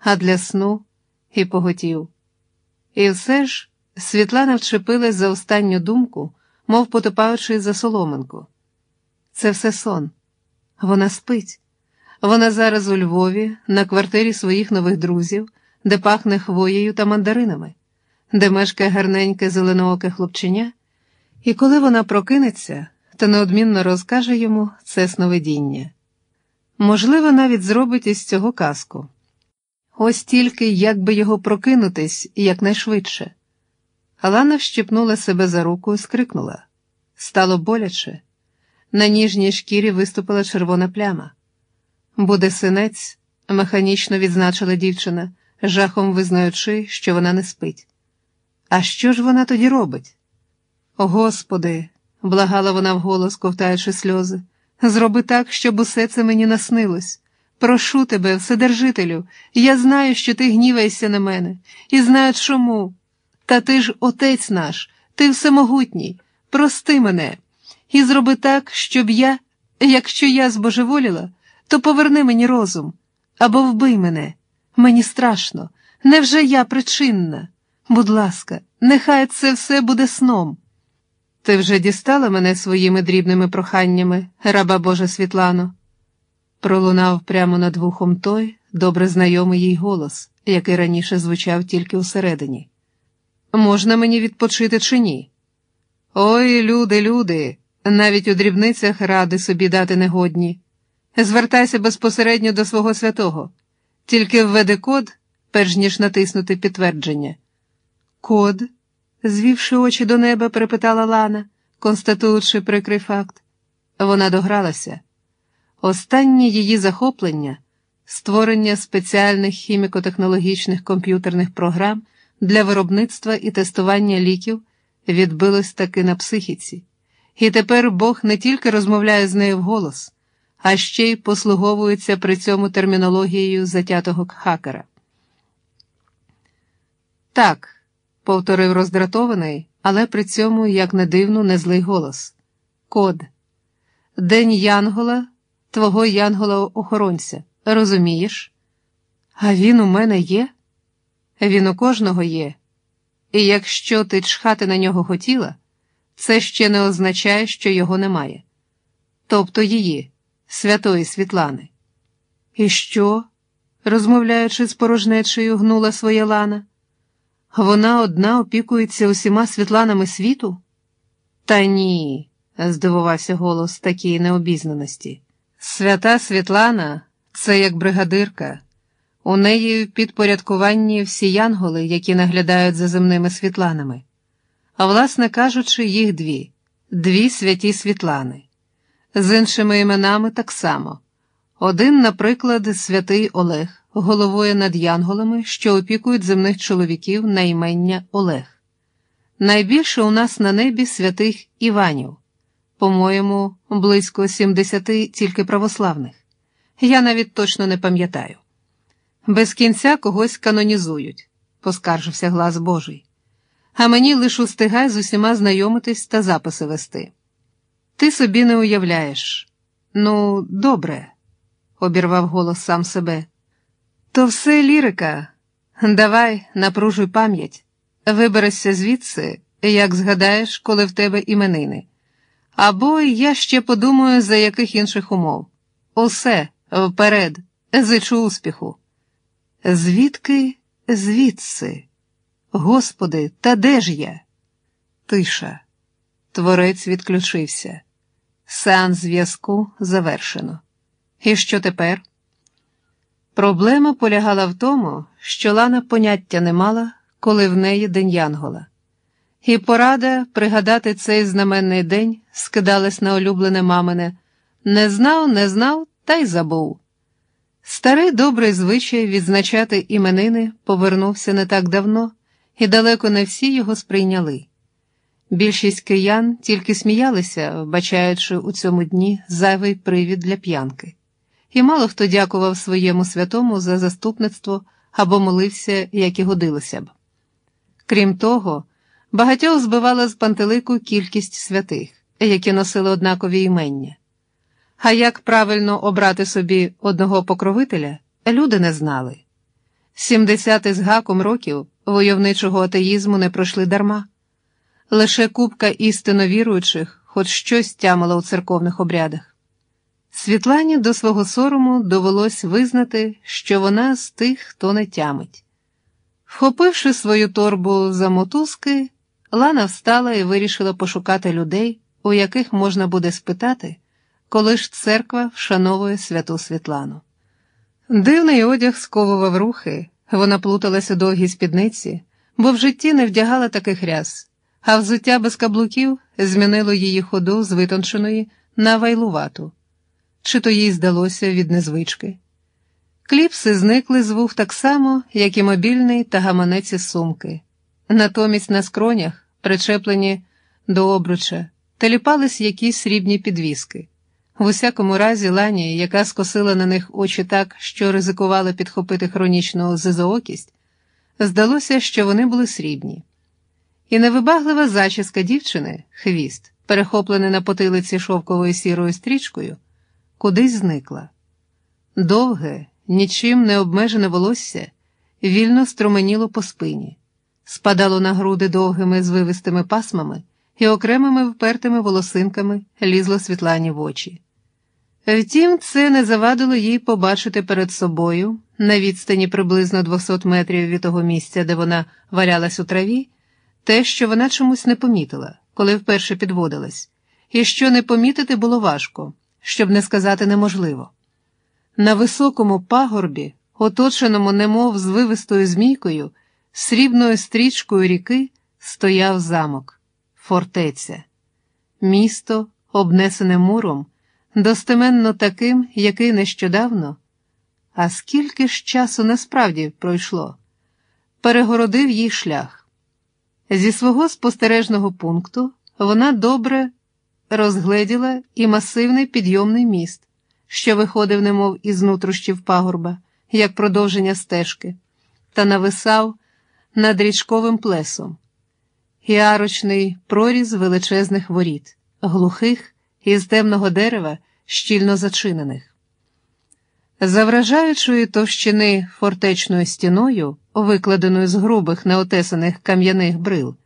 а для сну і поготів. І все ж Світлана вчепилась за останню думку, мов потопаючи за соломинку. Це все сон. Вона спить. Вона зараз у Львові, на квартирі своїх нових друзів, де пахне хвоєю та мандаринами, де мешкає гарненьке зеленооке хлопченя, і коли вона прокинеться, то неодмінно розкаже йому це сновидіння. Можливо, навіть зробить із цього казку. Ось тільки як би його прокинутись якнайшвидше. Алана вщипнула себе за руку і скрикнула. Стало боляче. На ніжній шкірі виступила червона пляма. Буде синець, механічно відзначила дівчина, жахом визнаючи, що вона не спить. А що ж вона тоді робить? Господи, благала вона вголос, ковтаючи сльози, зроби так, щоб усе це мені наснилось. Прошу тебе, Вседержителю, я знаю, що ти гніваєшся на мене, і знаю чому. Та ти ж отець наш, ти всемогутній, прости мене, і зроби так, щоб я, якщо я збожеволіла, то поверни мені розум або вбий мене. Мені страшно. Невже я причинна? Будь ласка, нехай це все буде сном. Ти вже дістала мене своїми дрібними проханнями, раба Божа Світлано. Пролунав прямо над вухом той добре знайомий їй голос, який раніше звучав тільки усередині. Можна мені відпочити чи ні? Ой, люди, люди, навіть у дрібницях ради собі дати негодні. Звертайся безпосередньо до свого святого, тільки введи код, перш ніж натиснути підтвердження. Код? звівши очі до неба, перепитала Лана, констатуючи прикрий факт. Вона догралася. Останнє її захоплення створення спеціальних хіміко-технологічних комп'ютерних програм для виробництва і тестування ліків відбилось таки на психіці, і тепер Бог не тільки розмовляє з нею вголос, а ще й послуговується при цьому термінологією затятого хакера. Так, повторив роздратований, але при цьому, як не дивно, не злий голос. Код. День Янгола, твого Янгола-охоронця. Розумієш? А він у мене є? Він у кожного є. І якщо ти чхати на нього хотіла, це ще не означає, що його немає. Тобто її, святої Світлани. І що? розмовляючи з порожнечею, гнула своя лана. Вона одна опікується усіма світланами світу? Та ні, здивувався голос такої необізнаності. Свята Світлана це як бригадирка. У неї в підпорядкуванні всі янголи, які наглядають за земними світланами. А власне кажучи, їх дві дві святі Світлани. З іншими іменами так само. Один, наприклад, святий Олег, головою над янголами, що опікують земних чоловіків на імення Олег. Найбільше у нас на небі святих Іванів, по-моєму, близько 70 тільки православних. Я навіть точно не пам'ятаю. Без кінця когось канонізують, поскаржився глас Божий. А мені лише устигай з усіма знайомитись та записи вести. Ти собі не уявляєш. Ну, добре, обірвав голос сам себе. То все лірика. Давай, напружуй пам'ять, виберешся звідси, як згадаєш, коли в тебе іменини. Або я ще подумаю, за яких інших умов. Усе вперед, зичу успіху. Звідки звідси? Господи, та де ж я? Тиша. Творець відключився. Сеанс зв'язку завершено. І що тепер? Проблема полягала в тому, що Лана поняття не мала, коли в неї день Янгола. І порада пригадати цей знаменний день скидалась на улюблене мамине не знав, не знав, та й забув. Старий добрий звичай відзначати іменини повернувся не так давно, і далеко не всі його сприйняли. Більшість киян тільки сміялися, вбачаючи у цьому дні зайвий привід для п'янки, і мало хто дякував своєму святому за заступництво або молився, як і годилося б. Крім того, багатьох збивала з пантелику кількість святих, які носили однакові імення. А як правильно обрати собі одного покровителя, люди не знали. Сімдесят із гаком років войовничого атеїзму не пройшли дарма. Лише купка істинно віруючих хоч щось тямила у церковних обрядах. Світлані до свого сорому довелось визнати, що вона з тих, хто не тямить. Вхопивши свою торбу за мотузки, Лана встала і вирішила пошукати людей, у яких можна буде спитати, коли ж церква вшановує святу Світлану. Дивний одяг сковував рухи, вона плуталася у довгій спідниці, бо в житті не вдягала таких ряс, а взуття без каблуків змінило її ходу з витонченої на вайлувату. Чи то їй здалося від незвички. Кліпси зникли з вух так само, як і мобільний та гаманець із сумки. Натомість на скронях, причеплені до обруча, теліпались якісь срібні підвіски. В усякому разі, Лані, яка скосила на них очі так, що ризикувала підхопити хронічну зизоокість, здалося, що вони були срібні. І невибаглива зачіска дівчини, хвіст, перехоплений на потилиці шовковою сірою стрічкою, кудись зникла. Довге, нічим не обмежене волосся вільно струменіло по спині, спадало на груди довгими звивистими пасмами і окремими впертими волосинками лізло світлані в очі. Втім, це не завадило їй побачити перед собою, на відстані приблизно 200 метрів від того місця, де вона валялась у траві, те, що вона чомусь не помітила, коли вперше підводилась, і що не помітити було важко, щоб не сказати неможливо. На високому пагорбі, оточеному немов звивистою змійкою, срібною стрічкою ріки, стояв замок, фортеця, місто, обнесене муром, достеменно таким, який нещодавно, а скільки ж часу насправді пройшло, перегородив їй шлях. Зі свого спостережного пункту вона добре розгледіла і масивний підйомний міст, що виходив, немов із нутрощів пагорба, як продовження стежки, та нависав над річковим плесом, і проріз величезних воріт, глухих із темного дерева, щільно зачинених. За вражаючої товщини фортечною стіною, викладеною з грубих неотесаних кам'яних брил,